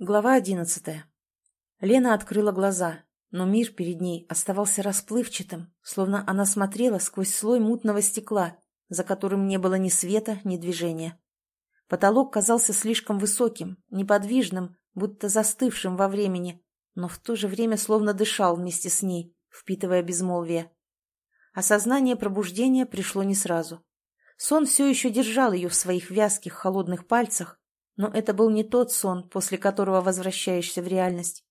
Глава одиннадцатая. Лена открыла глаза, но мир перед ней оставался расплывчатым, словно она смотрела сквозь слой мутного стекла, за которым не было ни света, ни движения. Потолок казался слишком высоким, неподвижным, будто застывшим во времени, но в то же время словно дышал вместе с ней, впитывая безмолвие. Осознание пробуждения пришло не сразу. Сон все еще держал ее в своих вязких холодных пальцах, но это был не тот сон, после которого возвращаешься в реальность.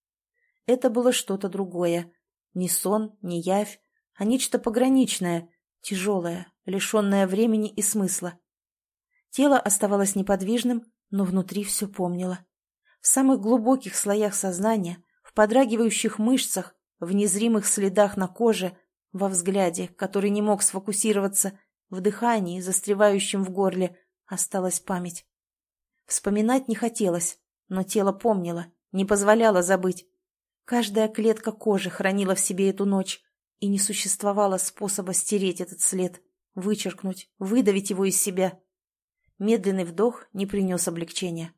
Это было что-то другое. Не сон, не явь, а нечто пограничное, тяжелое, лишенное времени и смысла. Тело оставалось неподвижным, но внутри все помнило. В самых глубоких слоях сознания, в подрагивающих мышцах, в незримых следах на коже, во взгляде, который не мог сфокусироваться, в дыхании, застревающем в горле, осталась память. Вспоминать не хотелось, но тело помнило, не позволяло забыть. Каждая клетка кожи хранила в себе эту ночь, и не существовало способа стереть этот след, вычеркнуть, выдавить его из себя. Медленный вдох не принес облегчения.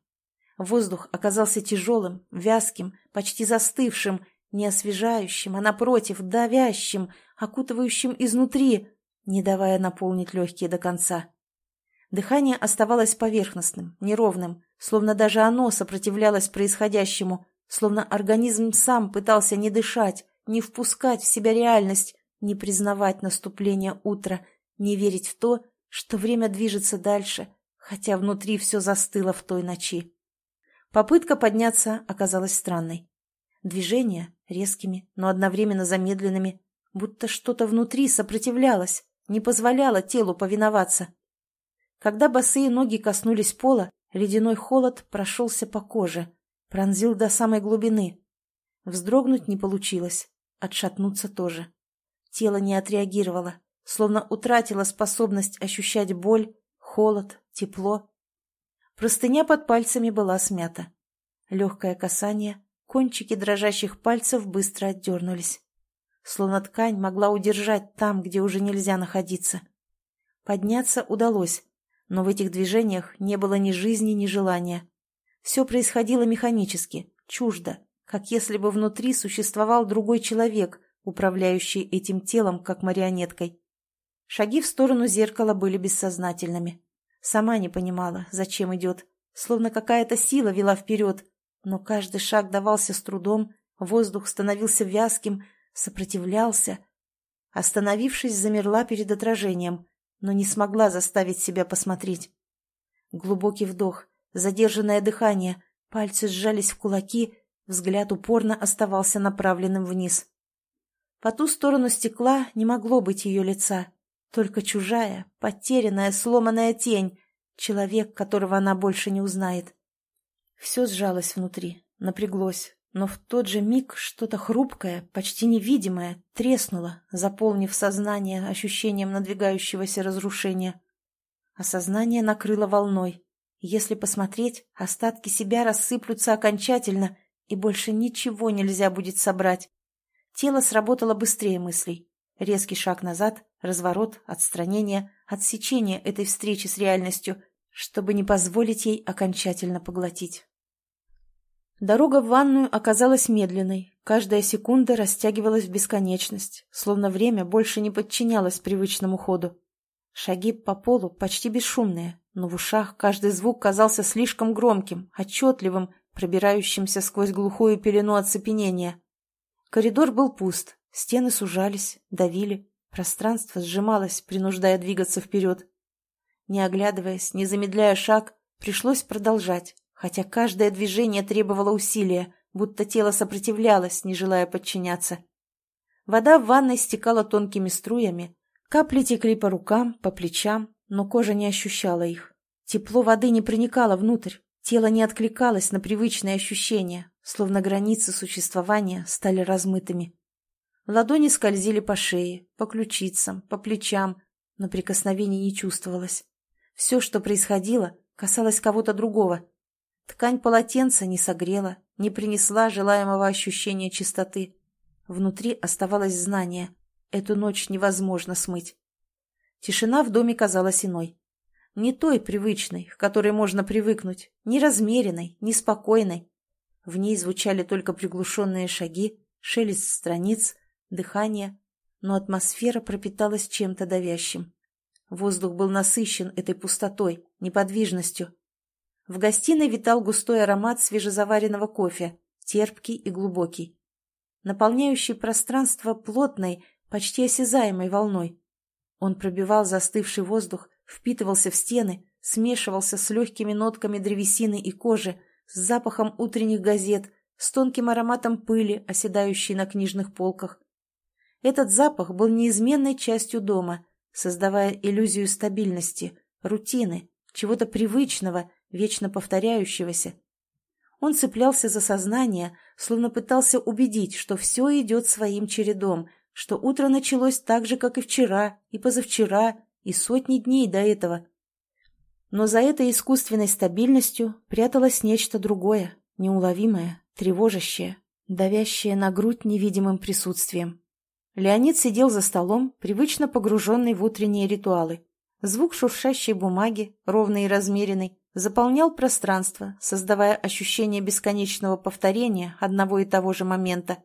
Воздух оказался тяжелым, вязким, почти застывшим, не освежающим, а напротив, давящим, окутывающим изнутри, не давая наполнить легкие до конца. Дыхание оставалось поверхностным, неровным, словно даже оно сопротивлялось происходящему, словно организм сам пытался не дышать, не впускать в себя реальность, не признавать наступление утра, не верить в то, что время движется дальше, хотя внутри все застыло в той ночи. Попытка подняться оказалась странной. Движения резкими, но одновременно замедленными, будто что-то внутри сопротивлялось, не позволяло телу повиноваться. Когда босые ноги коснулись пола, ледяной холод прошелся по коже, пронзил до самой глубины. Вздрогнуть не получилось, отшатнуться тоже. Тело не отреагировало, словно утратило способность ощущать боль, холод, тепло. Простыня под пальцами была смята. Легкое касание, кончики дрожащих пальцев быстро отдернулись. Словно ткань могла удержать там, где уже нельзя находиться. Подняться удалось, но в этих движениях не было ни жизни, ни желания. Все происходило механически, чуждо, как если бы внутри существовал другой человек, управляющий этим телом, как марионеткой. Шаги в сторону зеркала были бессознательными. Сама не понимала, зачем идет, словно какая-то сила вела вперед, но каждый шаг давался с трудом, воздух становился вязким, сопротивлялся. Остановившись, замерла перед отражением, но не смогла заставить себя посмотреть. Глубокий вдох, задержанное дыхание, пальцы сжались в кулаки, взгляд упорно оставался направленным вниз. По ту сторону стекла не могло быть ее лица, только чужая, потерянная, сломанная тень, человек, которого она больше не узнает. Все сжалось внутри, напряглось, но в тот же миг что-то хрупкое, почти невидимое, треснуло, заполнив сознание ощущением надвигающегося разрушения. Осознание накрыло волной. Если посмотреть, остатки себя рассыплются окончательно, и больше ничего нельзя будет собрать. Тело сработало быстрее мыслей. Резкий шаг назад, разворот, отстранение, отсечение этой встречи с реальностью, чтобы не позволить ей окончательно поглотить. Дорога в ванную оказалась медленной, каждая секунда растягивалась в бесконечность, словно время больше не подчинялось привычному ходу. Шаги по полу почти бесшумные, но в ушах каждый звук казался слишком громким, отчетливым, пробирающимся сквозь глухую пелену оцепенения. Коридор был пуст, стены сужались, давили, пространство сжималось, принуждая двигаться вперед. Не оглядываясь, не замедляя шаг, пришлось продолжать, хотя каждое движение требовало усилия, будто тело сопротивлялось, не желая подчиняться. Вода в ванной стекала тонкими струями, капли текли по рукам, по плечам, но кожа не ощущала их. Тепло воды не проникало внутрь, тело не откликалось на привычные ощущения, словно границы существования стали размытыми. Ладони скользили по шее, по ключицам, по плечам, но прикосновений не чувствовалось. Все, что происходило, касалось кого-то другого, Ткань полотенца не согрела, не принесла желаемого ощущения чистоты. Внутри оставалось знание. Эту ночь невозможно смыть. Тишина в доме казалась иной. Не той привычной, к которой можно привыкнуть, не размеренной, не спокойной. В ней звучали только приглушенные шаги, шелест страниц, дыхание, но атмосфера пропиталась чем-то давящим. Воздух был насыщен этой пустотой, неподвижностью. В гостиной витал густой аромат свежезаваренного кофе, терпкий и глубокий, наполняющий пространство плотной, почти осязаемой волной. Он пробивал застывший воздух, впитывался в стены, смешивался с легкими нотками древесины и кожи, с запахом утренних газет, с тонким ароматом пыли, оседающей на книжных полках. Этот запах был неизменной частью дома, создавая иллюзию стабильности, рутины, чего-то привычного, вечно повторяющегося. Он цеплялся за сознание, словно пытался убедить, что все идет своим чередом, что утро началось так же, как и вчера, и позавчера, и сотни дней до этого. Но за этой искусственной стабильностью пряталось нечто другое, неуловимое, тревожащее, давящее на грудь невидимым присутствием. Леонид сидел за столом, привычно погруженный в утренние ритуалы. Звук шуршащей бумаги, ровный и размеренный, заполнял пространство, создавая ощущение бесконечного повторения одного и того же момента.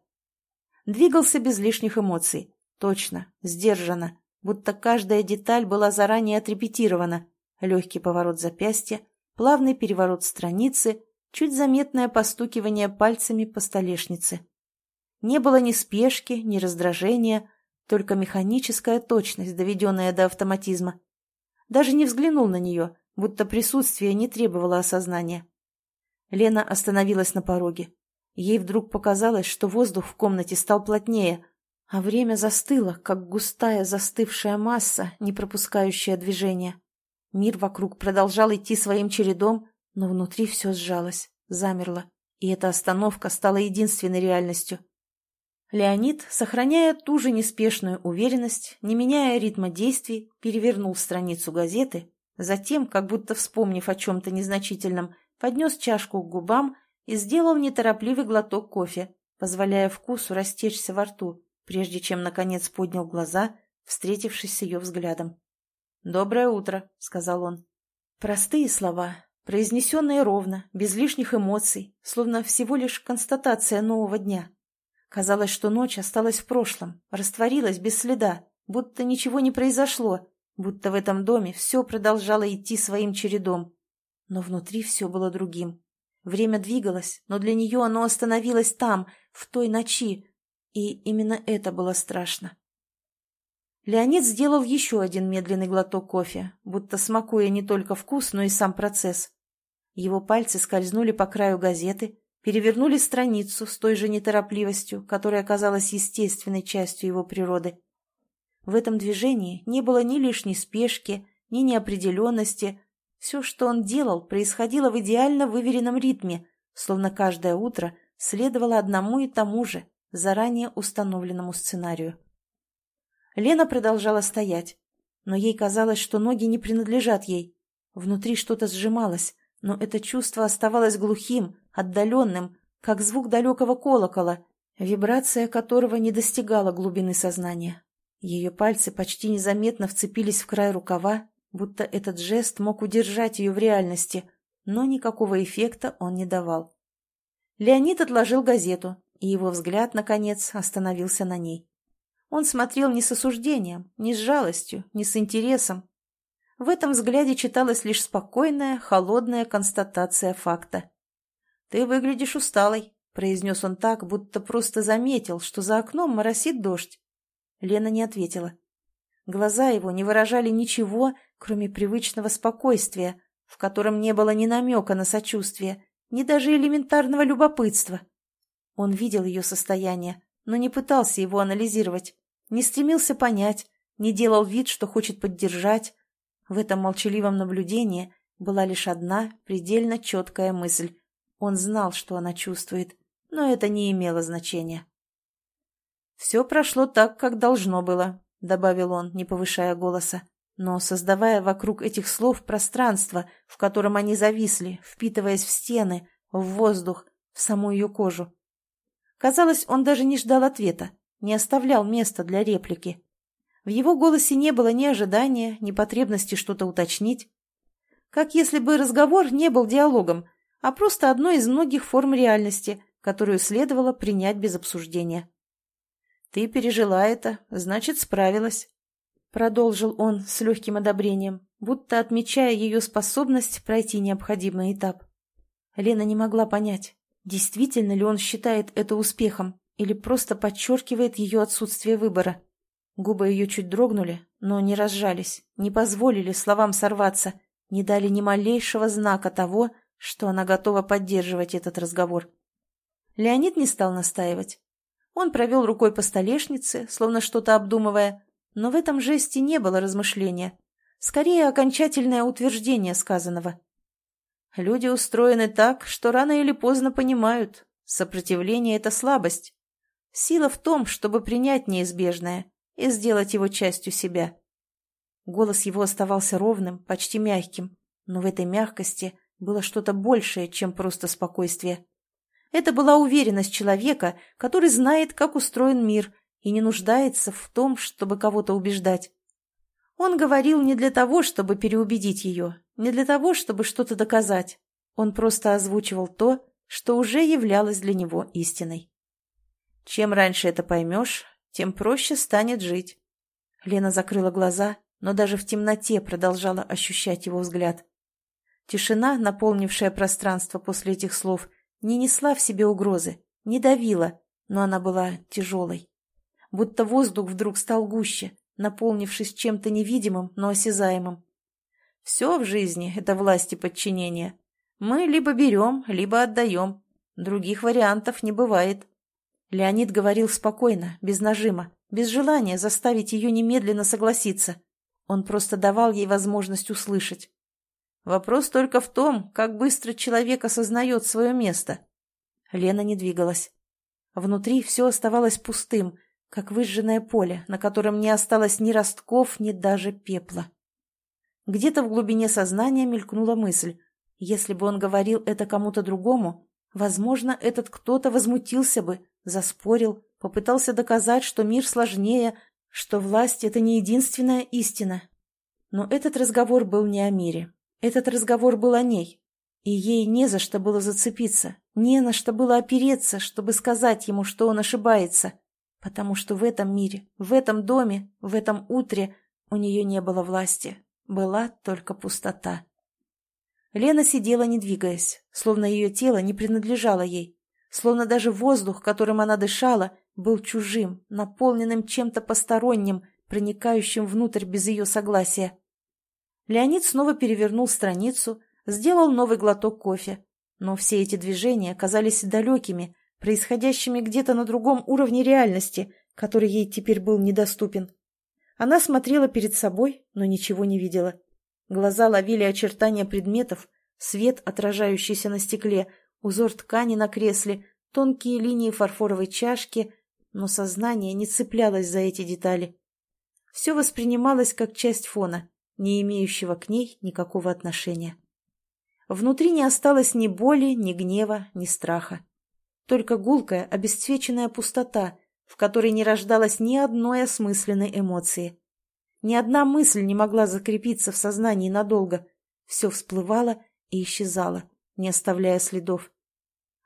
Двигался без лишних эмоций, точно, сдержанно, будто каждая деталь была заранее отрепетирована. Легкий поворот запястья, плавный переворот страницы, чуть заметное постукивание пальцами по столешнице. Не было ни спешки, ни раздражения, только механическая точность, доведенная до автоматизма. Даже не взглянул на нее, будто присутствие не требовало осознания. Лена остановилась на пороге. Ей вдруг показалось, что воздух в комнате стал плотнее, а время застыло, как густая застывшая масса, не пропускающая движения. Мир вокруг продолжал идти своим чередом, но внутри все сжалось, замерло, и эта остановка стала единственной реальностью. Леонид, сохраняя ту же неспешную уверенность, не меняя ритма действий, перевернул страницу газеты, затем, как будто вспомнив о чем-то незначительном, поднес чашку к губам и сделал неторопливый глоток кофе, позволяя вкусу растечься во рту, прежде чем, наконец, поднял глаза, встретившись с ее взглядом. «Доброе утро», — сказал он. Простые слова, произнесенные ровно, без лишних эмоций, словно всего лишь констатация нового дня. Казалось, что ночь осталась в прошлом, растворилась без следа, будто ничего не произошло, будто в этом доме все продолжало идти своим чередом. Но внутри все было другим. Время двигалось, но для нее оно остановилось там, в той ночи, и именно это было страшно. Леонид сделал еще один медленный глоток кофе, будто смакуя не только вкус, но и сам процесс. Его пальцы скользнули по краю газеты, перевернули страницу с той же неторопливостью, которая оказалась естественной частью его природы. В этом движении не было ни лишней спешки, ни неопределенности. Все, что он делал, происходило в идеально выверенном ритме, словно каждое утро следовало одному и тому же, заранее установленному сценарию. Лена продолжала стоять, но ей казалось, что ноги не принадлежат ей. Внутри что-то сжималось, но это чувство оставалось глухим, отдаленным, как звук далекого колокола, вибрация которого не достигала глубины сознания. Ее пальцы почти незаметно вцепились в край рукава, будто этот жест мог удержать ее в реальности, но никакого эффекта он не давал. Леонид отложил газету, и его взгляд, наконец, остановился на ней. Он смотрел не с осуждением, не с жалостью, не с интересом. В этом взгляде читалась лишь спокойная, холодная констатация факта. «Ты выглядишь усталой», — произнес он так, будто просто заметил, что за окном моросит дождь. Лена не ответила. Глаза его не выражали ничего, кроме привычного спокойствия, в котором не было ни намека на сочувствие, ни даже элементарного любопытства. Он видел ее состояние, но не пытался его анализировать, не стремился понять, не делал вид, что хочет поддержать. В этом молчаливом наблюдении была лишь одна предельно четкая мысль. Он знал, что она чувствует, но это не имело значения. «Все прошло так, как должно было», — добавил он, не повышая голоса, но создавая вокруг этих слов пространство, в котором они зависли, впитываясь в стены, в воздух, в саму ее кожу. Казалось, он даже не ждал ответа, не оставлял места для реплики. В его голосе не было ни ожидания, ни потребности что-то уточнить. Как если бы разговор не был диалогом, а просто одной из многих форм реальности, которую следовало принять без обсуждения. «Ты пережила это, значит, справилась», — продолжил он с легким одобрением, будто отмечая ее способность пройти необходимый этап. Лена не могла понять, действительно ли он считает это успехом или просто подчеркивает ее отсутствие выбора. Губы ее чуть дрогнули, но не разжались, не позволили словам сорваться, не дали ни малейшего знака того, что она готова поддерживать этот разговор. Леонид не стал настаивать. Он провел рукой по столешнице, словно что-то обдумывая, но в этом жесте не было размышления, скорее окончательное утверждение сказанного. Люди устроены так, что рано или поздно понимают, сопротивление — это слабость. Сила в том, чтобы принять неизбежное и сделать его частью себя. Голос его оставался ровным, почти мягким, но в этой мягкости было что-то большее, чем просто спокойствие. Это была уверенность человека, который знает, как устроен мир, и не нуждается в том, чтобы кого-то убеждать. Он говорил не для того, чтобы переубедить ее, не для того, чтобы что-то доказать. Он просто озвучивал то, что уже являлось для него истиной. Чем раньше это поймешь, тем проще станет жить. Лена закрыла глаза, но даже в темноте продолжала ощущать его взгляд. Тишина, наполнившая пространство после этих слов, не несла в себе угрозы, не давила, но она была тяжелой. Будто воздух вдруг стал гуще, наполнившись чем-то невидимым, но осязаемым. Все в жизни — это власть и подчинение. Мы либо берем, либо отдаем. Других вариантов не бывает. Леонид говорил спокойно, без нажима, без желания заставить ее немедленно согласиться. Он просто давал ей возможность услышать. Вопрос только в том, как быстро человек осознает свое место. Лена не двигалась. Внутри все оставалось пустым, как выжженное поле, на котором не осталось ни ростков, ни даже пепла. Где-то в глубине сознания мелькнула мысль. Если бы он говорил это кому-то другому, возможно, этот кто-то возмутился бы, заспорил, попытался доказать, что мир сложнее, что власть — это не единственная истина. Но этот разговор был не о мире. Этот разговор был о ней. И ей не за что было зацепиться, не на что было опереться, чтобы сказать ему, что он ошибается. Потому что в этом мире, в этом доме, в этом утре у нее не было власти. Была только пустота. Лена сидела, не двигаясь, словно ее тело не принадлежало ей словно даже воздух, которым она дышала, был чужим, наполненным чем-то посторонним, проникающим внутрь без ее согласия. Леонид снова перевернул страницу, сделал новый глоток кофе. Но все эти движения казались далекими, происходящими где-то на другом уровне реальности, который ей теперь был недоступен. Она смотрела перед собой, но ничего не видела. Глаза ловили очертания предметов, свет, отражающийся на стекле, узор ткани на кресле, тонкие линии фарфоровой чашки, но сознание не цеплялось за эти детали. Все воспринималось как часть фона, не имеющего к ней никакого отношения. Внутри не осталось ни боли, ни гнева, ни страха. Только гулкая, обесцвеченная пустота, в которой не рождалось ни одной осмысленной эмоции. Ни одна мысль не могла закрепиться в сознании надолго. Все всплывало и исчезало, не оставляя следов.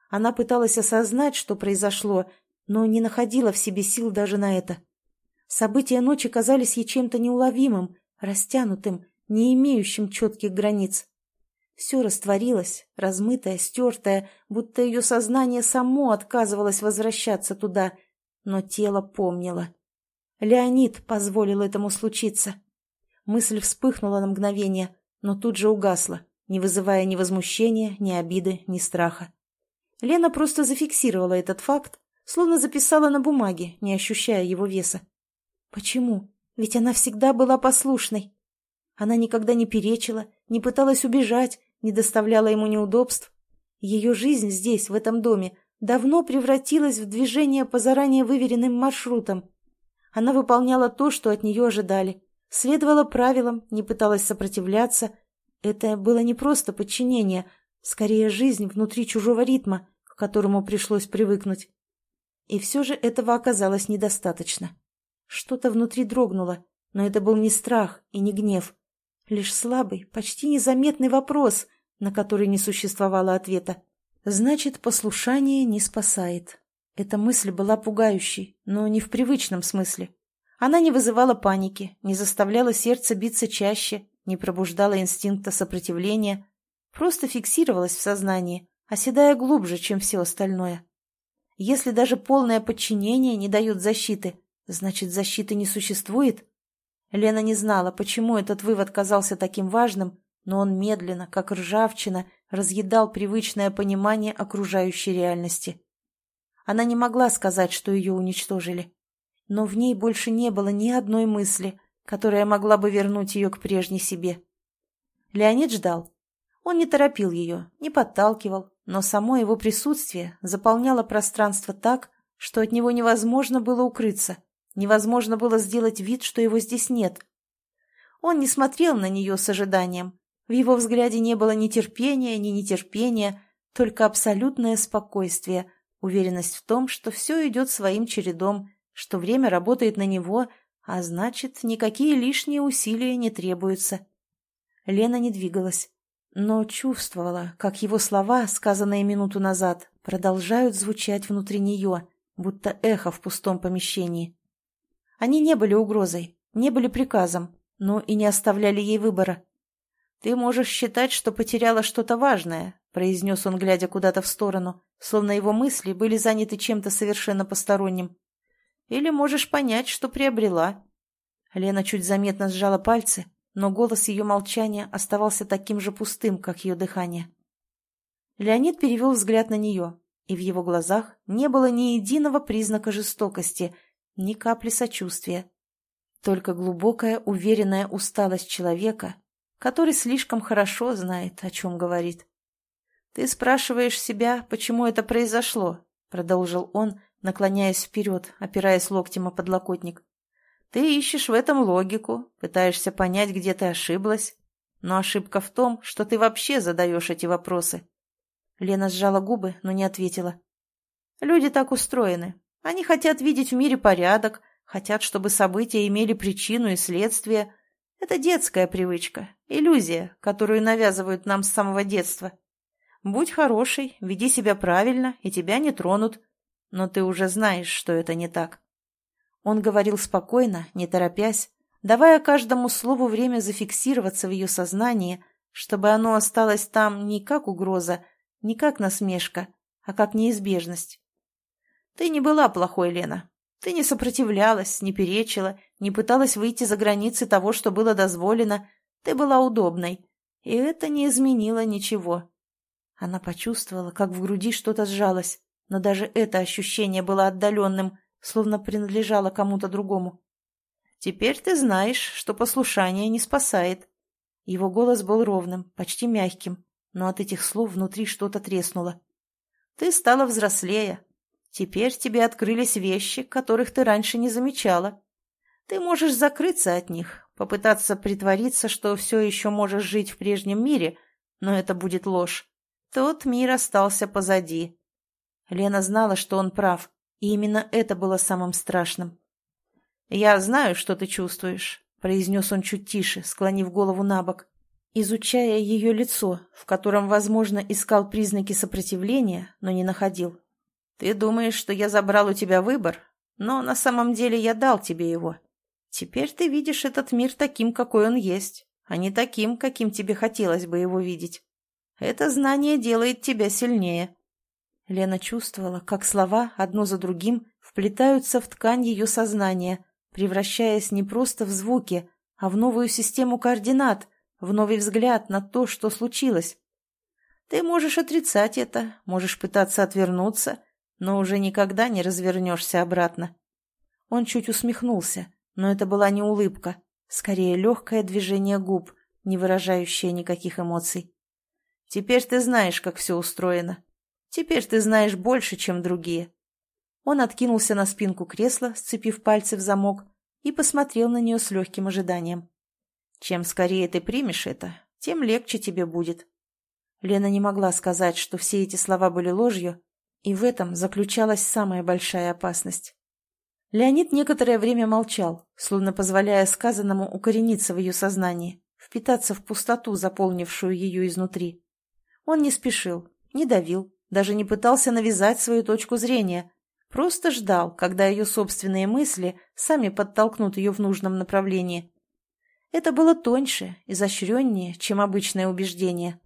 Она пыталась осознать, что произошло, но не находила в себе сил даже на это. События ночи казались ей чем-то неуловимым, растянутым, не имеющим четких границ. Все растворилось, размытое, стертое, будто ее сознание само отказывалось возвращаться туда, но тело помнило. Леонид позволил этому случиться. Мысль вспыхнула на мгновение, но тут же угасла, не вызывая ни возмущения, ни обиды, ни страха. Лена просто зафиксировала этот факт, словно записала на бумаге, не ощущая его веса. Почему? Ведь она всегда была послушной. Она никогда не перечила, не пыталась убежать, не доставляла ему неудобств. Ее жизнь здесь, в этом доме, давно превратилась в движение по заранее выверенным маршрутам. Она выполняла то, что от нее ожидали, следовала правилам, не пыталась сопротивляться. Это было не просто подчинение, Скорее, жизнь внутри чужого ритма, к которому пришлось привыкнуть. И все же этого оказалось недостаточно. Что-то внутри дрогнуло, но это был не страх и не гнев. Лишь слабый, почти незаметный вопрос, на который не существовало ответа. Значит, послушание не спасает. Эта мысль была пугающей, но не в привычном смысле. Она не вызывала паники, не заставляла сердце биться чаще, не пробуждала инстинкта сопротивления, просто фиксировалась в сознании, оседая глубже, чем все остальное. Если даже полное подчинение не дает защиты, значит, защиты не существует? Лена не знала, почему этот вывод казался таким важным, но он медленно, как ржавчина, разъедал привычное понимание окружающей реальности. Она не могла сказать, что ее уничтожили. Но в ней больше не было ни одной мысли, которая могла бы вернуть ее к прежней себе. Леонид ждал. Он не торопил ее, не подталкивал, но само его присутствие заполняло пространство так, что от него невозможно было укрыться, невозможно было сделать вид, что его здесь нет. Он не смотрел на нее с ожиданием. В его взгляде не было ни терпения, ни нетерпения, только абсолютное спокойствие, уверенность в том, что все идет своим чередом, что время работает на него, а значит, никакие лишние усилия не требуются. Лена не двигалась, но чувствовала, как его слова, сказанные минуту назад, продолжают звучать внутри нее, будто эхо в пустом помещении. Они не были угрозой, не были приказом, но и не оставляли ей выбора. «Ты можешь считать, что потеряла что-то важное», — произнес он, глядя куда-то в сторону, словно его мысли были заняты чем-то совершенно посторонним. «Или можешь понять, что приобрела». Лена чуть заметно сжала пальцы, но голос ее молчания оставался таким же пустым, как ее дыхание. Леонид перевел взгляд на нее, и в его глазах не было ни единого признака жестокости, ни капли сочувствия. Только глубокая, уверенная усталость человека, который слишком хорошо знает, о чем говорит. «Ты спрашиваешь себя, почему это произошло?» — продолжил он, наклоняясь вперед, опираясь локтем о подлокотник. «Ты ищешь в этом логику, пытаешься понять, где ты ошиблась. Но ошибка в том, что ты вообще задаешь эти вопросы». Лена сжала губы, но не ответила. «Люди так устроены. Они хотят видеть в мире порядок, хотят, чтобы события имели причину и следствие. Это детская привычка, иллюзия, которую навязывают нам с самого детства. Будь хороший, веди себя правильно, и тебя не тронут. Но ты уже знаешь, что это не так. Он говорил спокойно, не торопясь, давая каждому слову время зафиксироваться в ее сознании, чтобы оно осталось там не как угроза, не как насмешка, а как неизбежность. Ты не была плохой, Лена. Ты не сопротивлялась, не перечила, не пыталась выйти за границы того, что было дозволено. Ты была удобной. И это не изменило ничего. Она почувствовала, как в груди что-то сжалось, но даже это ощущение было отдаленным, словно принадлежало кому-то другому. «Теперь ты знаешь, что послушание не спасает». Его голос был ровным, почти мягким, но от этих слов внутри что-то треснуло. «Ты стала взрослее. Теперь тебе открылись вещи, которых ты раньше не замечала. Ты можешь закрыться от них, попытаться притвориться, что все еще можешь жить в прежнем мире, но это будет ложь. Тот мир остался позади. Лена знала, что он прав, и именно это было самым страшным. «Я знаю, что ты чувствуешь», — произнес он чуть тише, склонив голову на бок, изучая ее лицо, в котором, возможно, искал признаки сопротивления, но не находил. «Ты думаешь, что я забрал у тебя выбор, но на самом деле я дал тебе его. Теперь ты видишь этот мир таким, какой он есть, а не таким, каким тебе хотелось бы его видеть. Это знание делает тебя сильнее». Лена чувствовала, как слова, одно за другим, вплетаются в ткань ее сознания, превращаясь не просто в звуки, а в новую систему координат, в новый взгляд на то, что случилось. Ты можешь отрицать это, можешь пытаться отвернуться, но уже никогда не развернешься обратно. Он чуть усмехнулся, но это была не улыбка, скорее легкое движение губ, не выражающее никаких эмоций. Теперь ты знаешь, как все устроено. Теперь ты знаешь больше, чем другие. Он откинулся на спинку кресла, сцепив пальцы в замок, и посмотрел на нее с легким ожиданием. Чем скорее ты примешь это, тем легче тебе будет. Лена не могла сказать, что все эти слова были ложью, и в этом заключалась самая большая опасность. Леонид некоторое время молчал, словно позволяя сказанному укорениться в ее сознании, впитаться в пустоту, заполнившую ее изнутри. Он не спешил, не давил, даже не пытался навязать свою точку зрения, просто ждал, когда ее собственные мысли сами подтолкнут ее в нужном направлении. Это было тоньше, изощреннее, чем обычное убеждение.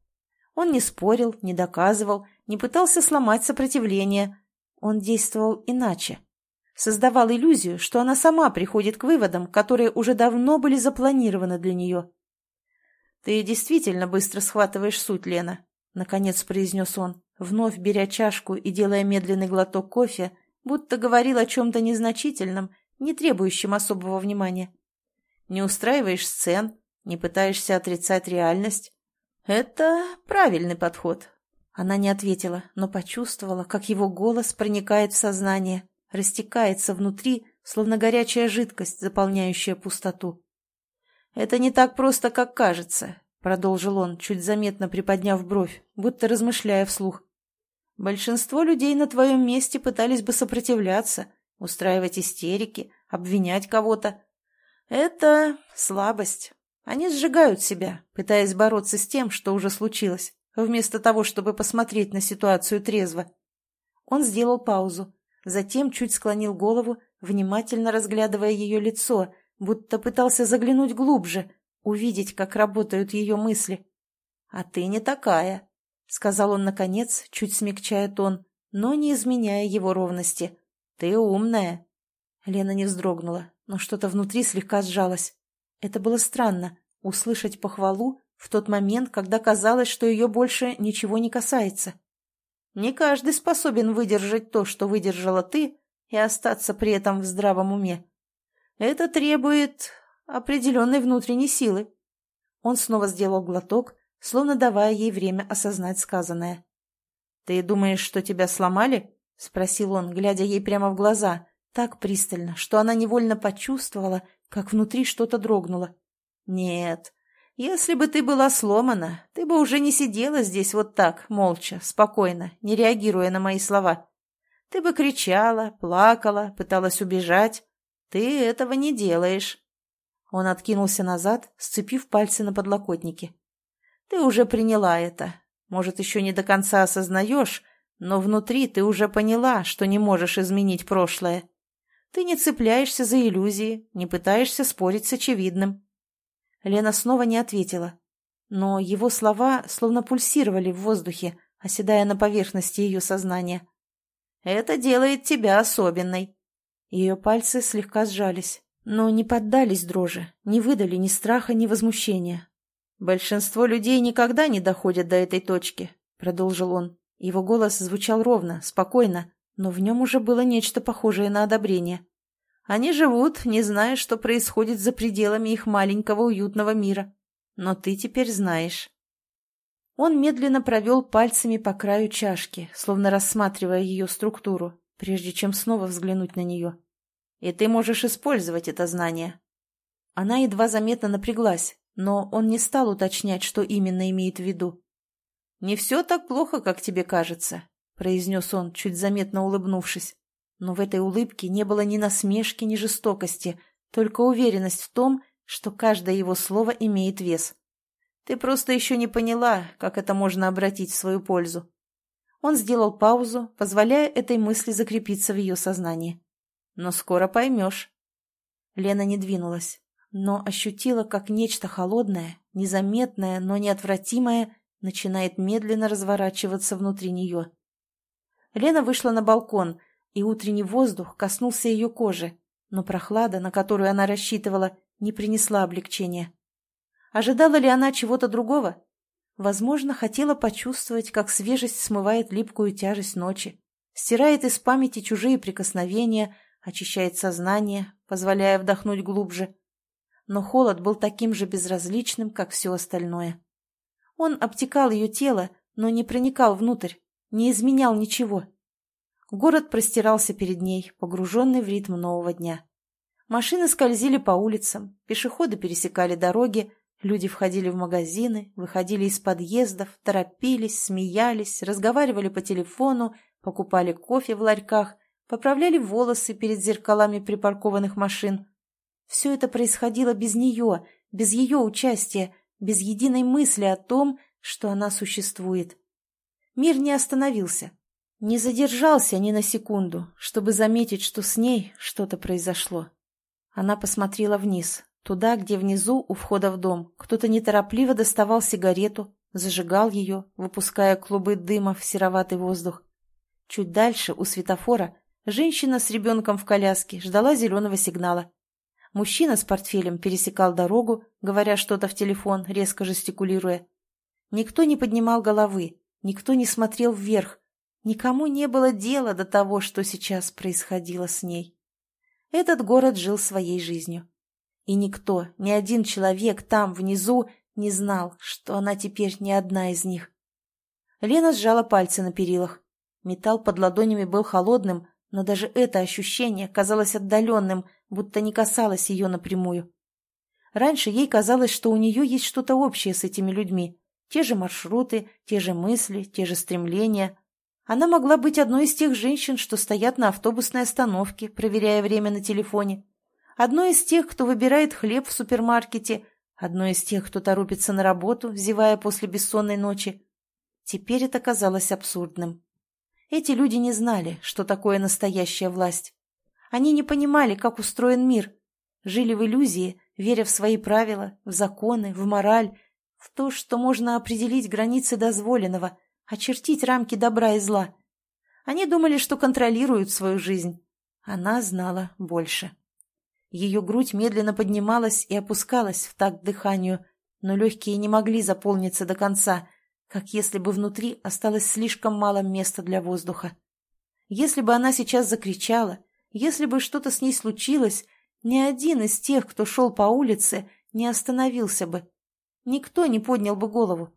Он не спорил, не доказывал, не пытался сломать сопротивление. Он действовал иначе. Создавал иллюзию, что она сама приходит к выводам, которые уже давно были запланированы для нее. «Ты действительно быстро схватываешь суть, Лена», — наконец произнес он, вновь беря чашку и делая медленный глоток кофе, будто говорил о чем-то незначительном, не требующем особого внимания. «Не устраиваешь сцен, не пытаешься отрицать реальность. Это правильный подход». Она не ответила, но почувствовала, как его голос проникает в сознание, растекается внутри, словно горячая жидкость, заполняющая пустоту. «Это не так просто, как кажется», — продолжил он, чуть заметно приподняв бровь, будто размышляя вслух. «Большинство людей на твоем месте пытались бы сопротивляться, устраивать истерики, обвинять кого-то. Это слабость. Они сжигают себя, пытаясь бороться с тем, что уже случилось, вместо того, чтобы посмотреть на ситуацию трезво». Он сделал паузу, затем чуть склонил голову, внимательно разглядывая ее лицо, будто пытался заглянуть глубже, увидеть, как работают ее мысли. «А ты не такая», — сказал он наконец, чуть смягчая тон, но не изменяя его ровности. «Ты умная». Лена не вздрогнула, но что-то внутри слегка сжалось. Это было странно — услышать похвалу в тот момент, когда казалось, что ее больше ничего не касается. Не каждый способен выдержать то, что выдержала ты, и остаться при этом в здравом уме. Это требует определенной внутренней силы. Он снова сделал глоток, словно давая ей время осознать сказанное. «Ты думаешь, что тебя сломали?» — спросил он, глядя ей прямо в глаза, так пристально, что она невольно почувствовала, как внутри что-то дрогнуло. «Нет, если бы ты была сломана, ты бы уже не сидела здесь вот так, молча, спокойно, не реагируя на мои слова. Ты бы кричала, плакала, пыталась убежать. Ты этого не делаешь. Он откинулся назад, сцепив пальцы на подлокотнике. Ты уже приняла это. Может, еще не до конца осознаешь, но внутри ты уже поняла, что не можешь изменить прошлое. Ты не цепляешься за иллюзии, не пытаешься спорить с очевидным. Лена снова не ответила. Но его слова словно пульсировали в воздухе, оседая на поверхности ее сознания. «Это делает тебя особенной». Ее пальцы слегка сжались, но не поддались дрожи, не выдали ни страха, ни возмущения. «Большинство людей никогда не доходят до этой точки», — продолжил он. Его голос звучал ровно, спокойно, но в нем уже было нечто похожее на одобрение. Они живут, не зная, что происходит за пределами их маленького уютного мира. Но ты теперь знаешь. Он медленно провел пальцами по краю чашки, словно рассматривая ее структуру, прежде чем снова взглянуть на нее. И ты можешь использовать это знание. Она едва заметно напряглась, но он не стал уточнять, что именно имеет в виду. «Не все так плохо, как тебе кажется», — произнес он, чуть заметно улыбнувшись. Но в этой улыбке не было ни насмешки, ни жестокости, только уверенность в том, что каждое его слово имеет вес. Ты просто еще не поняла, как это можно обратить в свою пользу. Он сделал паузу, позволяя этой мысли закрепиться в ее сознании. Но скоро поймешь. Лена не двинулась, но ощутила, как нечто холодное, незаметное, но неотвратимое начинает медленно разворачиваться внутри нее. Лена вышла на балкон — и утренний воздух коснулся ее кожи, но прохлада, на которую она рассчитывала, не принесла облегчения. Ожидала ли она чего-то другого? Возможно, хотела почувствовать, как свежесть смывает липкую тяжесть ночи, стирает из памяти чужие прикосновения, очищает сознание, позволяя вдохнуть глубже. Но холод был таким же безразличным, как все остальное. Он обтекал ее тело, но не проникал внутрь, не изменял ничего. Город простирался перед ней, погруженный в ритм нового дня. Машины скользили по улицам, пешеходы пересекали дороги, люди входили в магазины, выходили из подъездов, торопились, смеялись, разговаривали по телефону, покупали кофе в ларьках, поправляли волосы перед зеркалами припаркованных машин. Все это происходило без нее, без ее участия, без единой мысли о том, что она существует. Мир не остановился, не задержался ни на секунду, чтобы заметить, что с ней что-то произошло. Она посмотрела вниз, туда, где внизу, у входа в дом, кто-то неторопливо доставал сигарету, зажигал ее, выпуская клубы дыма в сероватый воздух. Чуть дальше, у светофора, женщина с ребенком в коляске ждала зеленого сигнала. Мужчина с портфелем пересекал дорогу, говоря что-то в телефон, резко жестикулируя. Никто не поднимал головы, никто не смотрел вверх, никому не было дела до того, что сейчас происходило с ней. Этот город жил своей жизнью. И никто, ни один человек там, внизу, не знал, что она теперь не одна из них. Лена сжала пальцы на перилах. Металл под ладонями был холодным, но даже это ощущение казалось отдаленным, будто не касалось ее напрямую. Раньше ей казалось, что у нее есть что-то общее с этими людьми. Те же маршруты, те же мысли, те же стремления. Она могла быть одной из тех женщин, что стоят на автобусной остановке, проверяя время на телефоне. Одной из тех, кто выбирает хлеб в супермаркете. Одной из тех, кто торопится на работу, зевая после бессонной ночи. Теперь это казалось абсурдным. Эти люди не знали, что такое настоящая власть. Они не понимали, как устроен мир. Жили в иллюзии, веря в свои правила, в законы, в мораль, в то, что можно определить границы дозволенного, очертить рамки добра и зла. Они думали, что контролируют свою жизнь. Она знала больше. Ее грудь медленно поднималась и опускалась в такт дыханию, но легкие не могли заполниться до конца, как если бы внутри осталось слишком мало места для воздуха. Если бы она сейчас закричала, если бы что-то с ней случилось, ни один из тех, кто шел по улице, не остановился бы. Никто не поднял бы голову.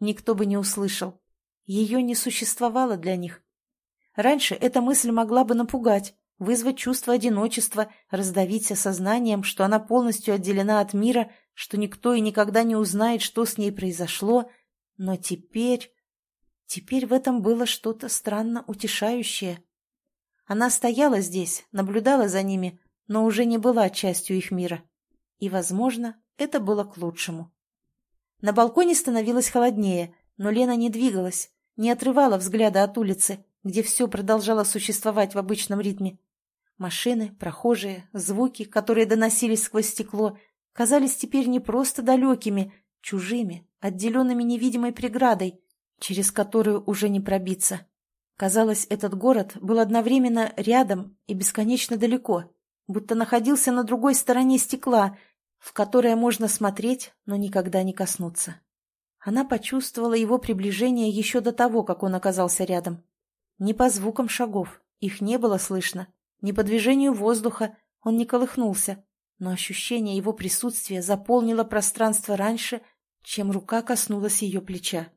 Никто бы не услышал. Ее не существовало для них. Раньше эта мысль могла бы напугать, вызвать чувство одиночества, раздавить осознанием, что она полностью отделена от мира, что никто и никогда не узнает, что с ней произошло, но теперь... Теперь в этом было что-то странно утешающее. Она стояла здесь, наблюдала за ними, но уже не была частью их мира. И, возможно, это было к лучшему. На балконе становилось холоднее, но Лена не двигалась, не отрывала взгляда от улицы, где все продолжало существовать в обычном ритме. Машины, прохожие, звуки, которые доносились сквозь стекло, казались теперь не просто далекими, чужими, отделенными невидимой преградой, через которую уже не пробиться. Казалось, этот город был одновременно рядом и бесконечно далеко, будто находился на другой стороне стекла, в которое можно смотреть, но никогда не коснуться. Она почувствовала его приближение еще до того, как он оказался рядом. Не по звукам шагов, их не было слышно, ни по движению воздуха он не колыхнулся, но ощущение его присутствия заполнило пространство раньше, чем рука коснулась ее плеча.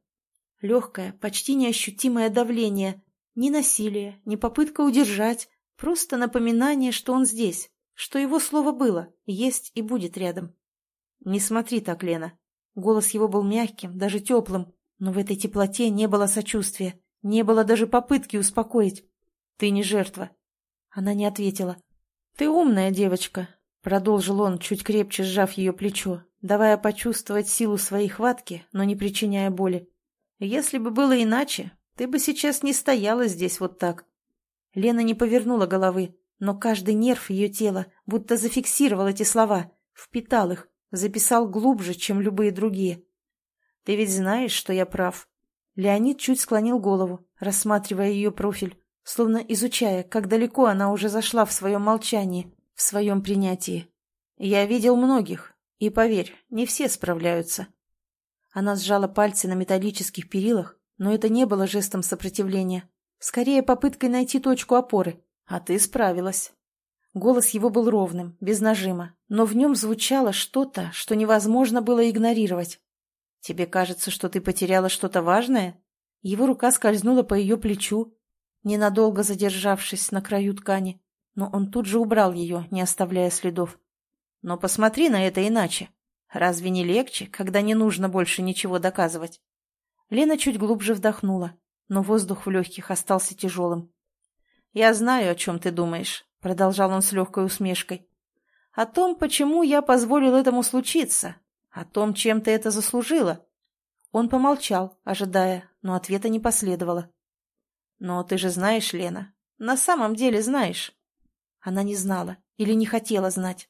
Легкое, почти неощутимое давление, ни насилие, ни попытка удержать, просто напоминание, что он здесь, что его слово было, есть и будет рядом. «Не смотри так, Лена». Голос его был мягким, даже теплым, но в этой теплоте не было сочувствия, не было даже попытки успокоить. «Ты не жертва, она не ответила. «Ты умная девочка», — продолжил он, чуть крепче сжав ее плечо, давая почувствовать силу своей хватки, но не причиняя боли. «Если бы было иначе, ты бы сейчас не стояла здесь вот так». Лена не повернула головы, но каждый нерв ее тела будто зафиксировал эти слова, впитал их, записал глубже, чем любые другие. «Ты ведь знаешь, что я прав». Леонид чуть склонил голову, рассматривая ее профиль словно изучая, как далеко она уже зашла в своем молчании, в своем принятии. Я видел многих, и, поверь, не все справляются. Она сжала пальцы на металлических перилах, но это не было жестом сопротивления, скорее попыткой найти точку опоры. А ты справилась. Голос его был ровным, без нажима, но в нем звучало что-то, что невозможно было игнорировать. «Тебе кажется, что ты потеряла что-то важное?» Его рука скользнула по ее плечу, ненадолго задержавшись на краю ткани, но он тут же убрал ее, не оставляя следов. Но посмотри на это иначе. Разве не легче, когда не нужно больше ничего доказывать? Лена чуть глубже вдохнула, но воздух в легких остался тяжелым. «Я знаю, о чем ты думаешь», — продолжал он с легкой усмешкой. «О том, почему я позволил этому случиться, о том, чем ты это заслужила. Он помолчал, ожидая, но ответа не последовало. «Но ты же знаешь, Лена, на самом деле знаешь». Она не знала или не хотела знать.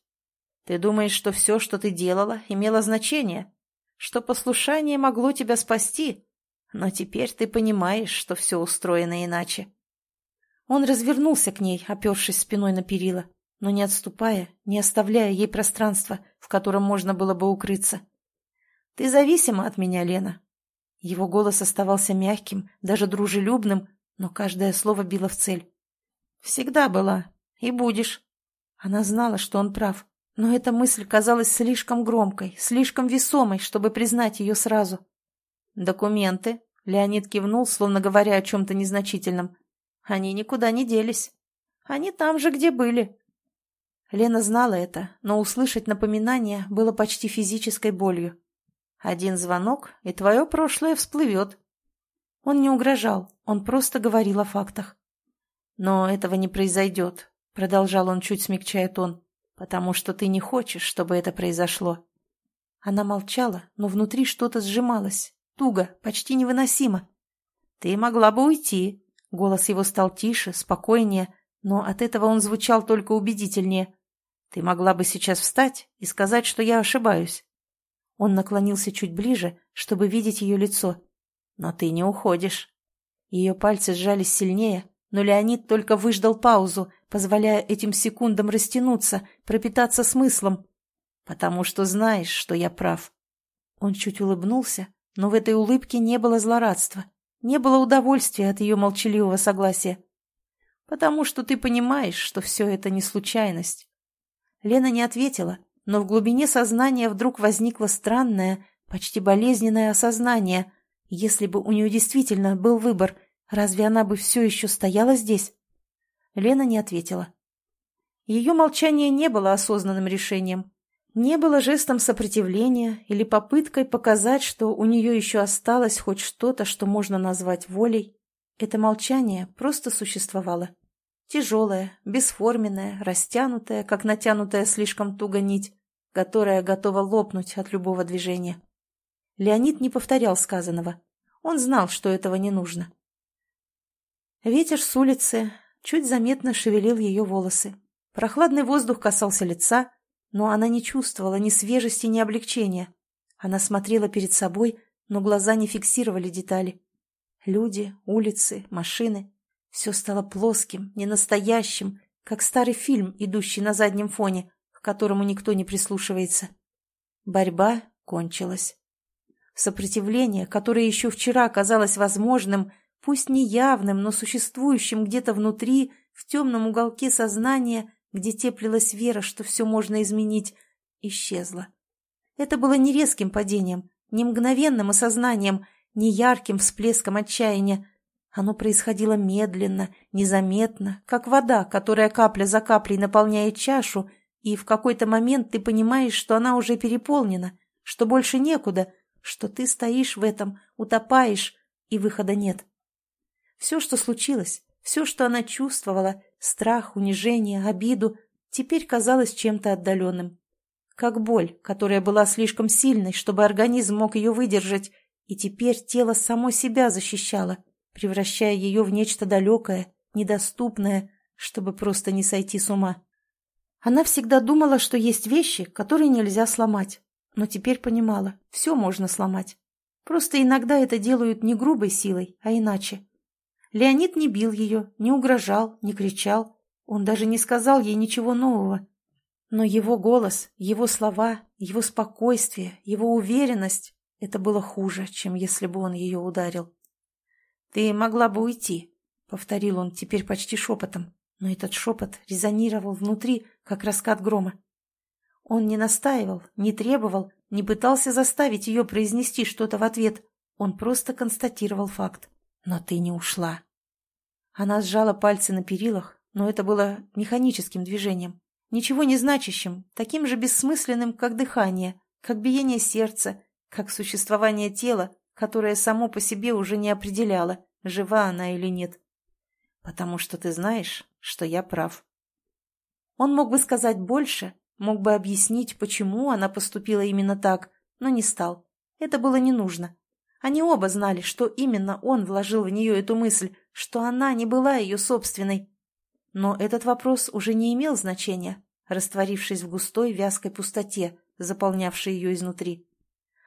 «Ты думаешь, что все, что ты делала, имело значение? Что послушание могло тебя спасти? Но теперь ты понимаешь, что все устроено иначе». Он развернулся к ней, опершись спиной на перила, но не отступая, не оставляя ей пространства, в котором можно было бы укрыться. Ты зависима от меня, Лена». Его голос оставался мягким, даже дружелюбным, но каждое слово било в цель. «Всегда была. И будешь». Она знала, что он прав, но эта мысль казалась слишком громкой, слишком весомой, чтобы признать ее сразу. «Документы?» — Леонид кивнул, словно говоря о чем-то незначительном. «Они никуда не делись. Они там же, где были». Лена знала это, но услышать напоминание было почти физической болью. Один звонок, и твое прошлое всплывет. Он не угрожал, он просто говорил о фактах. Но этого не произойдет, продолжал он, чуть смягчая тон, потому что ты не хочешь, чтобы это произошло. Она молчала, но внутри что-то сжималось, туго, почти невыносимо. Ты могла бы уйти. Голос его стал тише, спокойнее, но от этого он звучал только убедительнее. Ты могла бы сейчас встать и сказать, что я ошибаюсь. Он наклонился чуть ближе, чтобы видеть ее лицо. «Но ты не уходишь». Ее пальцы сжались сильнее, но Леонид только выждал паузу, позволяя этим секундам растянуться, пропитаться смыслом. «Потому что знаешь, что я прав». Он чуть улыбнулся, но в этой улыбке не было злорадства, не было удовольствия от ее молчаливого согласия. «Потому что ты понимаешь, что все это не случайность». Лена не ответила, но в глубине сознания вдруг возникло странное, почти болезненное осознание. Если бы у нее действительно был выбор, разве она бы все еще стояла здесь? Лена не ответила. Ее молчание не было осознанным решением, не было жестом сопротивления или попыткой показать, что у нее еще осталось хоть что-то, что можно назвать волей. Это молчание просто существовало. Тяжелая, бесформенная, растянутая, как натянутая слишком туго нить, которая готова лопнуть от любого движения. Леонид не повторял сказанного. Он знал, что этого не нужно. Ветер с улицы чуть заметно шевелил ее волосы. Прохладный воздух касался лица, но она не чувствовала ни свежести, ни облегчения. Она смотрела перед собой, но глаза не фиксировали детали. Люди, улицы, машины. Все стало плоским, ненастоящим, как старый фильм, идущий на заднем фоне, к которому никто не прислушивается. Борьба кончилась. Сопротивление, которое еще вчера казалось возможным, пусть не явным, но существующим где-то внутри, в темном уголке сознания, где теплилась вера, что все можно изменить, исчезло. Это было не резким падением, не мгновенным осознанием, не ярким всплеском отчаяния, оно происходило медленно, незаметно, как вода, которая капля за каплей наполняет чашу, и в какой-то момент ты понимаешь, что она уже переполнена, что больше некуда, что ты стоишь в этом, утопаешь, и выхода нет. Все, что случилось, все, что она чувствовала, страх, унижение, обиду, теперь казалось чем-то отдаленным. Как боль, которая была слишком сильной, чтобы организм мог ее выдержать, и теперь тело само себя защищало — превращая ее в нечто далекое, недоступное, чтобы просто не сойти с ума. Она всегда думала, что есть вещи, которые нельзя сломать, но теперь понимала, все можно сломать. Просто иногда это делают не грубой силой, а иначе. Леонид не бил ее, не угрожал, не кричал. Он даже не сказал ей ничего нового. Но его голос, его слова, его спокойствие, его уверенность — это было хуже, чем если бы он ее ударил. «Ты могла бы уйти», — повторил он теперь почти шепотом, но этот шепот резонировал внутри, как раскат грома. Он не настаивал, не требовал, не пытался заставить ее произнести что-то в ответ. Он просто констатировал факт. «Но ты не ушла». Она сжала пальцы на перилах, но это было механическим движением, ничего не значащим, таким же бессмысленным, как дыхание, как биение сердца, как существование тела, которое само по себе уже не определяло, жива она или нет. Потому что ты знаешь, что я прав. Он мог бы сказать больше, мог бы объяснить, почему она поступила именно так, но не стал. Это было не нужно. Они оба знали, что именно он вложил в нее эту мысль, что она не была ее собственной. Но этот вопрос уже не имел значения, растворившись в густой вязкой пустоте, заполнявшей ее изнутри.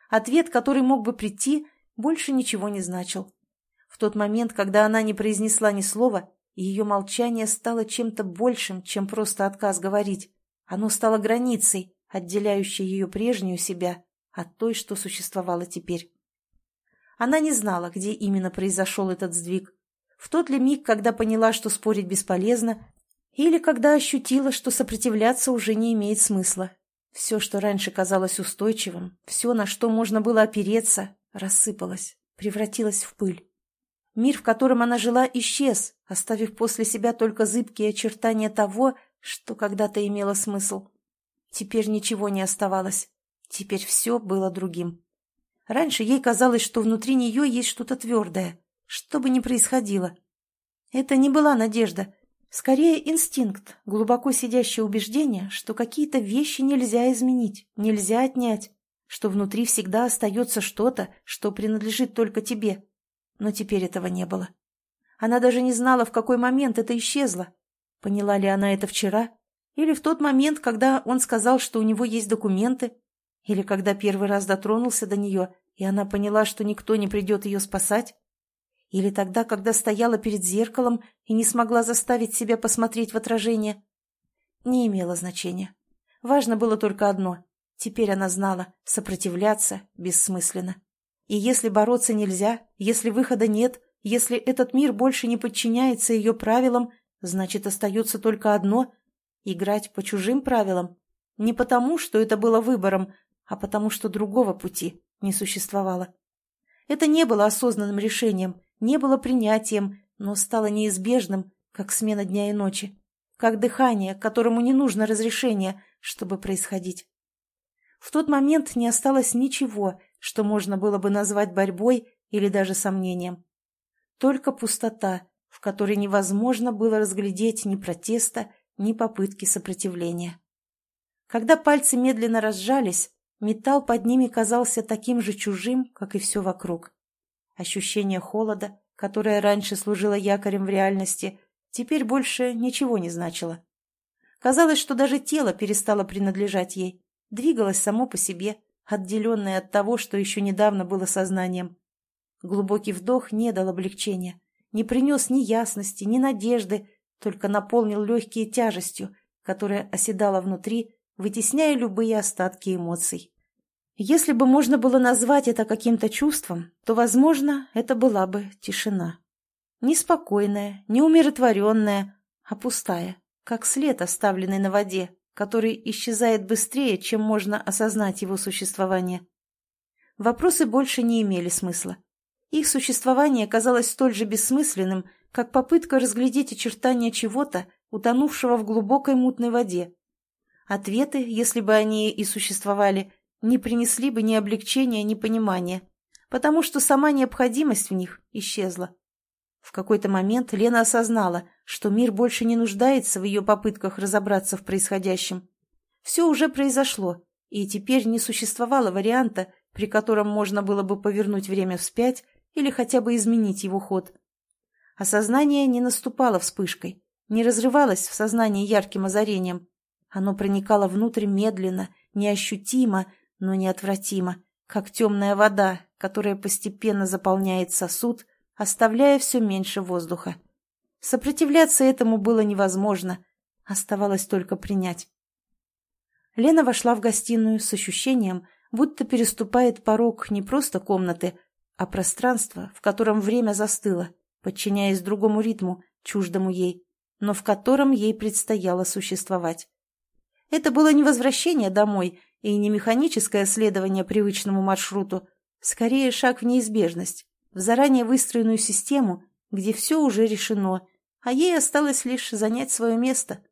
Ответ, который мог бы прийти, больше ничего не значил. В тот момент, когда она не произнесла ни слова, ее молчание стало чем-то большим, чем просто отказ говорить. Оно стало границей, отделяющей ее прежнюю себя от той, что существовала теперь. Она не знала, где именно произошел этот сдвиг. В тот ли миг, когда поняла, что спорить бесполезно, или когда ощутила, что сопротивляться уже не имеет смысла. Все, что раньше казалось устойчивым, все, на что можно было опереться, рассыпалось, превратилось в пыль. Мир, в котором она жила, исчез, оставив после себя только зыбкие очертания того, что когда-то имело смысл. Теперь ничего не оставалось. Теперь все было другим. Раньше ей казалось, что внутри нее есть что-то твердое, что бы ни происходило. Это не была надежда, скорее инстинкт, глубоко сидящее убеждение, что какие-то вещи нельзя изменить, нельзя отнять, что внутри всегда остается что-то, что принадлежит только тебе. Но теперь этого не было. Она даже не знала, в какой момент это исчезло. Поняла ли она это вчера? Или в тот момент, когда он сказал, что у него есть документы, или когда первый раз дотронулся до нее, и она поняла, что никто не придет ее спасать? Или тогда, когда стояла перед зеркалом и не смогла заставить себя посмотреть в отражение? Не имело значения. Важно было только одно. Теперь она знала, сопротивляться бессмысленно. И если бороться нельзя, если выхода нет, если этот мир больше не подчиняется ее правилам, значит, остается только одно — играть по чужим правилам. Не потому, что это было выбором, а потому что другого пути не существовало. Это не было осознанным решением, не было принятием, но стало неизбежным, как смена дня и ночи, как дыхание, которому не нужно разрешение, чтобы происходить. В тот момент не осталось ничего, что можно было бы назвать борьбой или даже сомнением. Только пустота, в которой невозможно было разглядеть ни протеста, ни попытки сопротивления. Когда пальцы медленно разжались, Металл под ними казался таким же чужим, как и все вокруг. Ощущение холода, которое раньше служило якорем в реальности, теперь больше ничего не значило. Казалось, что даже тело перестало принадлежать ей, двигалось само по себе, отделенное от того, что еще недавно было сознанием. Глубокий вдох не дал облегчения, не принес ни ясности, ни надежды, только наполнил легкие тяжестью, которая оседала внутри, вытесняя любые остатки эмоций. Если бы можно было назвать это каким-то чувством, то, возможно, это была бы тишина. Неспокойная, неумиротворенная, а пустая, как след, оставленный на воде, который исчезает быстрее, чем можно осознать его существование. Вопросы больше не имели смысла. Их существование казалось столь же бессмысленным, как попытка разглядеть очертания чего-то, утонувшего в глубокой мутной воде. Ответы, если бы они и существовали, не принесли бы ни облегчения, ни понимания, потому что сама необходимость в них исчезла. В какой-то момент Лена осознала, что мир больше не нуждается в ее попытках разобраться в происходящем. Все уже произошло, и теперь не существовало варианта, при котором можно было бы повернуть время вспять или хотя бы изменить его ход. Осознание не наступало вспышкой, не разрывалось в сознании ярким озарением. Оно проникало внутрь медленно, неощутимо, но неотвратимо, как темная вода, которая постепенно заполняет сосуд, оставляя все меньше воздуха. Сопротивляться этому было невозможно, оставалось только принять. Лена вошла в гостиную с ощущением, будто переступает порог не просто комнаты, а пространства, в котором время застыло, подчиняясь другому ритму, чуждому ей, но в котором ей предстояло существовать. Это было не возвращение домой и не механическое следование привычному маршруту, скорее шаг в неизбежность, в заранее выстроенную систему, где все уже решено, а ей осталось лишь занять свое место.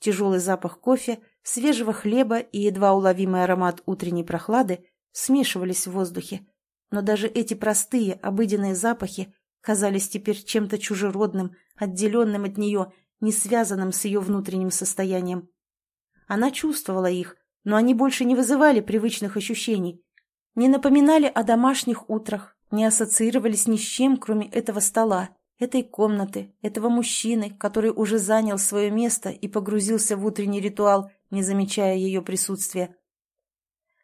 Тяжелый запах кофе, свежего хлеба и едва уловимый аромат утренней прохлады смешивались в воздухе, но даже эти простые, обыденные запахи казались теперь чем-то чужеродным, отделенным от нее, не связанным с ее внутренним состоянием. Она чувствовала их, но они больше не вызывали привычных ощущений. не напоминали о домашних утрах, не ассоциировались ни с чем, кроме этого стола, этой комнаты, этого мужчины, который уже занял свое место и погрузился в утренний ритуал, не замечая ее присутствия.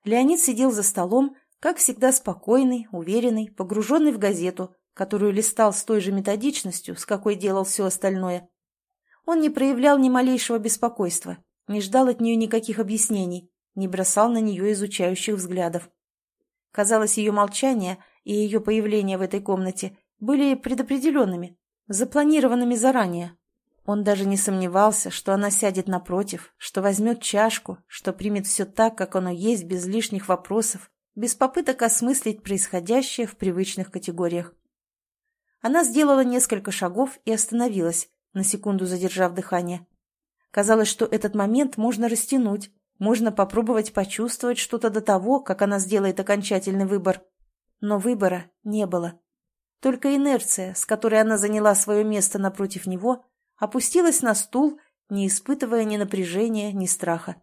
Леонид сидел за столом, как всегда спокойный, уверенный, погруженный в газету, которую листал с той же методичностью, с какой делал все остальное. Он не проявлял ни малейшего беспокойства, не ждал от нее никаких объяснений, не бросал на нее изучающих взглядов. Казалось, ее молчание и ее появление в этой комнате были предопределенными, запланированными заранее. Он даже не сомневался, что она сядет напротив, что возьмет чашку, что примет все так, как оно есть, без лишних вопросов, без попыток осмыслить происходящее в привычных категориях. Она сделала несколько шагов и остановилась, на секунду задержав дыхание. Казалось, что этот момент можно растянуть, можно попробовать почувствовать что-то до того, как она сделает окончательный выбор. Но выбора не было. Только инерция, с которой она заняла свое место напротив него, опустилась на стул, не испытывая ни напряжения, ни страха.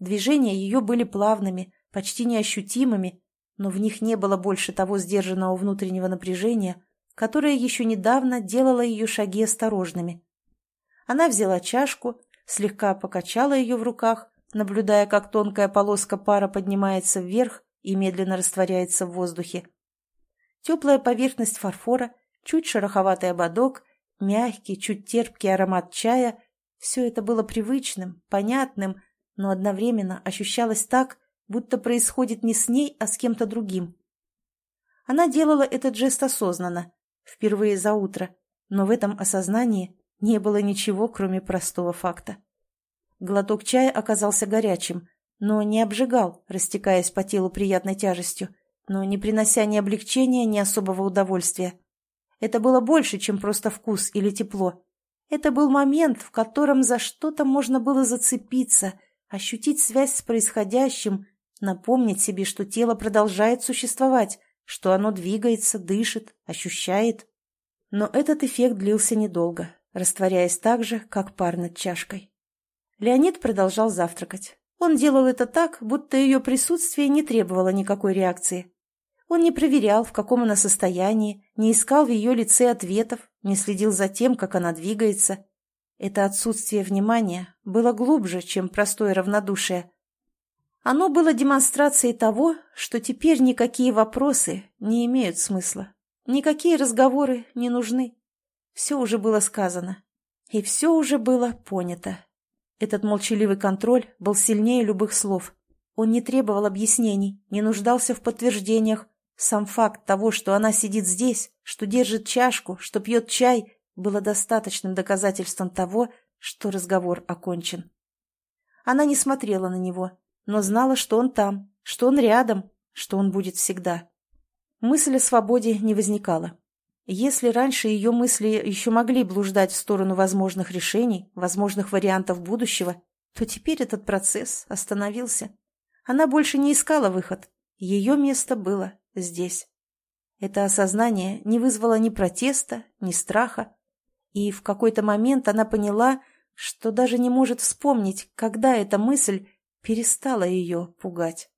Движения ее были плавными, почти неощутимыми, но в них не было больше того сдержанного внутреннего напряжения, которое еще недавно делало ее шаги осторожными. Она взяла чашку, слегка покачала ее в руках, наблюдая, как тонкая полоска пара поднимается вверх и медленно растворяется в воздухе. Теплая поверхность фарфора, чуть шероховатый ободок, мягкий, чуть терпкий аромат чая — все это было привычным, понятным, но одновременно ощущалось так, будто происходит не с ней, а с кем-то другим. Она делала этот жест осознанно, впервые за утро, но в этом осознании не было ничего, кроме простого факта. Глоток чая оказался горячим, но не обжигал, растекаясь по телу приятной тяжестью, но не принося ни облегчения, ни особого удовольствия. Это было больше, чем просто вкус или тепло. Это был момент, в котором за что-то можно было зацепиться, ощутить связь с происходящим, напомнить себе, что тело продолжает существовать, что оно двигается, дышит, ощущает. Но этот эффект длился недолго, растворяясь так же, как пар над чашкой. Леонид продолжал завтракать. Он делал это так, будто ее присутствие не требовало никакой реакции. Он не проверял, в каком она состоянии, не искал в ее лице ответов, не следил за тем, как она двигается. Это отсутствие внимания было глубже, чем простое равнодушие. Оно было демонстрацией того, что теперь никакие вопросы не имеют смысла. Никакие разговоры не нужны. Все уже было сказано. И все уже было понято. Этот молчаливый контроль был сильнее любых слов. Он не требовал объяснений, не нуждался в подтверждениях. Сам факт того, что она сидит здесь, что держит чашку, что пьет чай, было достаточным доказательством того, что разговор окончен. Она не смотрела на него, но знала, что он там, что он рядом, что он будет всегда. Мысль о свободе не возникала. Если раньше ее мысли еще могли блуждать в сторону возможных решений, возможных вариантов будущего, то теперь этот процесс остановился. Она больше не искала выход. Ее место было здесь. Это осознание не вызвало ни протеста, ни страха. И в какой-то момент она поняла, что даже не может вспомнить, когда эта мысль перестала ее пугать.